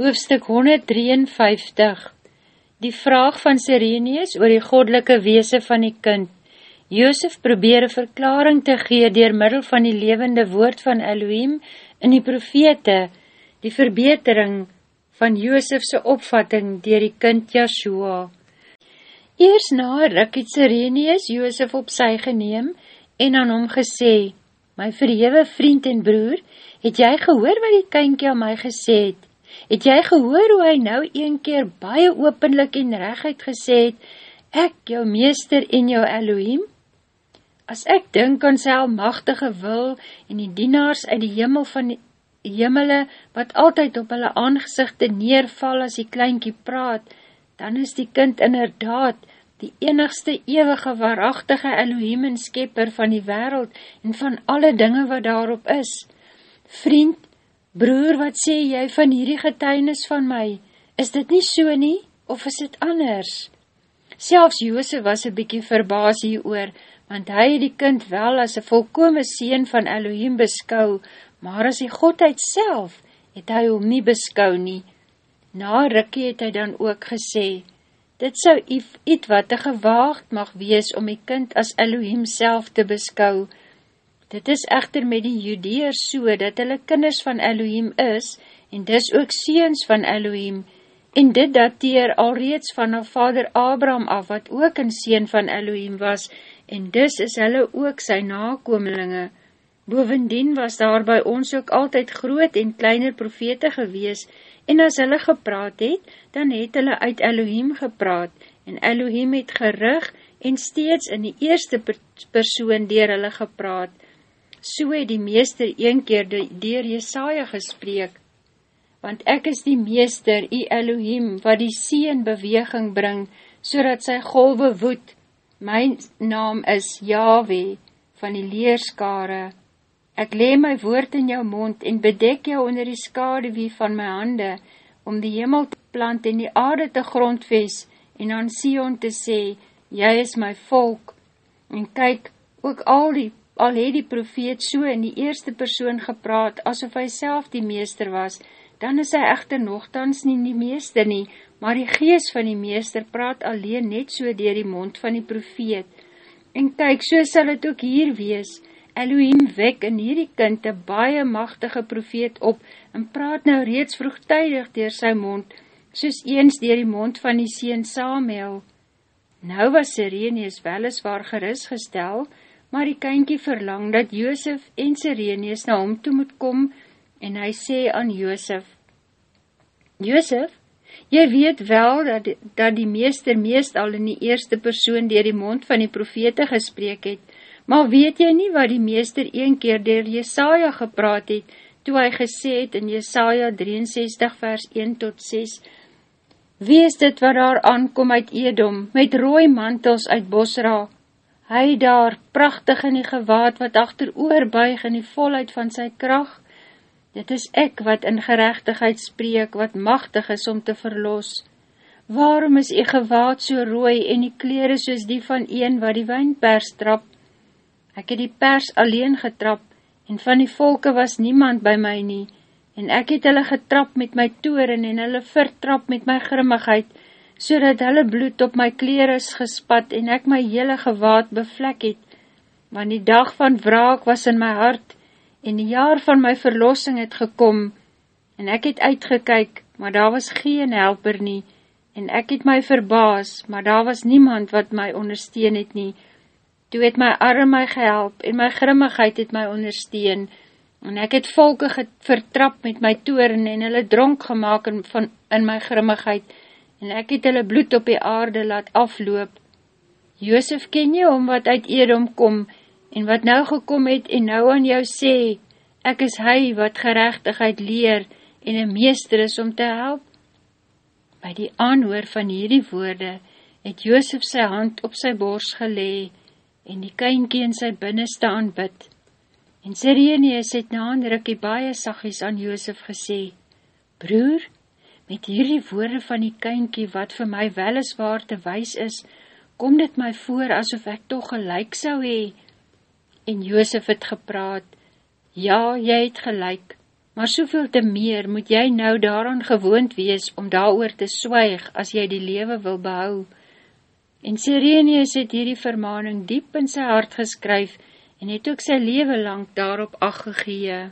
Hoofstuk 153 Die vraag van Sireneus oor die godelike weese van die kind. Joosef probeer een verklaring te gee dier middel van die levende woord van Elohim in die profete, die verbetering van Joosefse opvatting dier die kind Yahshua. Eers na ruk het Sireneus Joosef op sy geneem en aan hom gesê, My verhewe vriend en broer, het jy gehoor wat die kynkie aan my gesê het? Het jy gehoor hoe hy nou een keer baie openlik en recht gesê het, ek, jou meester en jou Elohim? As ek dink aan sy almachtige wil en die dienaars uit die hemel van die hemele, wat altyd op hulle aangezichte neerval as die kleinkie praat, dan is die kind inderdaad die enigste ewige waarachtige Elohim en skepper van die wereld en van alle dinge wat daarop is. Vriend, Broer, wat sê jy van hierdie getuinis van my? Is dit nie so nie, of is dit anders? Selfs Jose was een bykie verbaas hier want hy het die kind wel as een volkome sien van Elohim beskou, maar as die Godheid self, het hy hom nie beskou nie. Na Rikkie het hy dan ook gesê, dit sou iets wat te gewaagd mag wees om die kind as Elohim self te beskou, Dit is echter met die judeers so, dat hulle kinders van Elohim is, en dis ook seens van Elohim, en dit dateer alreeds van haar vader Abraham af, wat ook een seen van Elohim was, en dis is hulle ook sy nakomelinge. Bovendien was daar by ons ook altyd groot en kleiner profete gewees, en as hulle gepraat het, dan het hulle uit Elohim gepraat, en Elohim het gerig en steeds in die eerste persoon dier hulle gepraat, so het die meester een keer dier Jesaja gespreek, want ek is die meester, die Elohim, wat die see in beweging bring, so sy golwe woed. My naam is Yahweh, van die leerskare. Ek le my woord in jou mond en bedek jou onder die skadewee van my hande, om die hemel te plant en die aarde te grondves, en aan Sion te sê, jy is my volk. En kyk, ook al die al het die profeet so in die eerste persoon gepraat, asof hy self die meester was, dan is hy echter nogthans nie die meester nie, maar die gees van die meester praat alleen net so dier die mond van die profeet. En kyk, so sal het ook hier wees, Elohim wek in hierdie kind een baie machtige profeet op en praat nou reeds vroegtijdig dier sy mond, soos eens dier die mond van die sien Samuel. Nou was Sirenius weliswaar geris gestel, maar die kynkie verlang dat Joosef en Sireneus na hom toe moet kom, en hy sê aan Joosef, Joosef, jy weet wel dat, dat die meester meest al in die eerste persoon dier die mond van die profete gespreek het, maar weet jy nie wat die meester een keer dier Jesaja gepraat het, toe hy gesê het in Jesaja 63 vers 1 tot 6, Wie is dit wat daar aankom uit Edom, met rooi mantels uit Bosra, hy daar, prachtig in die gewaad, wat achter oorbuig in die volheid van sy kracht, dit is ek wat in gerechtigheid spreek, wat machtig is om te verlos. Waarom is die gewaad so rooi en die kleren soos die van een wat die wijnpers trap? Ek het die pers alleen getrap, en van die volke was niemand by my nie, en ek het hulle getrap met my toren en hulle vertrap met my grimmigheid, so dat hulle bloed op my kleer is gespat en ek my hele gewaad bevlek het, want die dag van wraak was in my hart en die jaar van my verlossing het gekom en ek het uitgekyk, maar daar was geen helper nie en ek het my verbaas, maar daar was niemand wat my ondersteun het nie. Toe het my arm my gehelp en my grimmigheid het my ondersteun en ek het volke vertrap met my toren en hulle dronk gemaakt in, van, in my grimmigheid en ek het hulle bloed op die aarde laat afloop. Joosef ken jy om wat uit Edom kom, en wat nou gekom het en nou aan jou sê, ek is hy wat gerechtigheid leer en een meester is om te help? By die aanhoor van hierdie woorde het Joosef sy hand op sy bors gelee en die kynkie in sy binneste aanbid. En Sireneus het na aan Rikkie baie sagies aan Joosef gesê, Broer, Met hierdie woorde van die kynkie wat vir my weliswaar te wys is, kom dit my voor asof ek toch gelijk sou hee. En Joosef het gepraat, ja, jy het gelijk, maar soveel te meer moet jy nou daaraan gewoond wees om daar te swyg as jy die lewe wil behou. En Sirenius het hierdie vermaning diep in sy hart geskryf en het ook sy lewe lang daarop aggegee.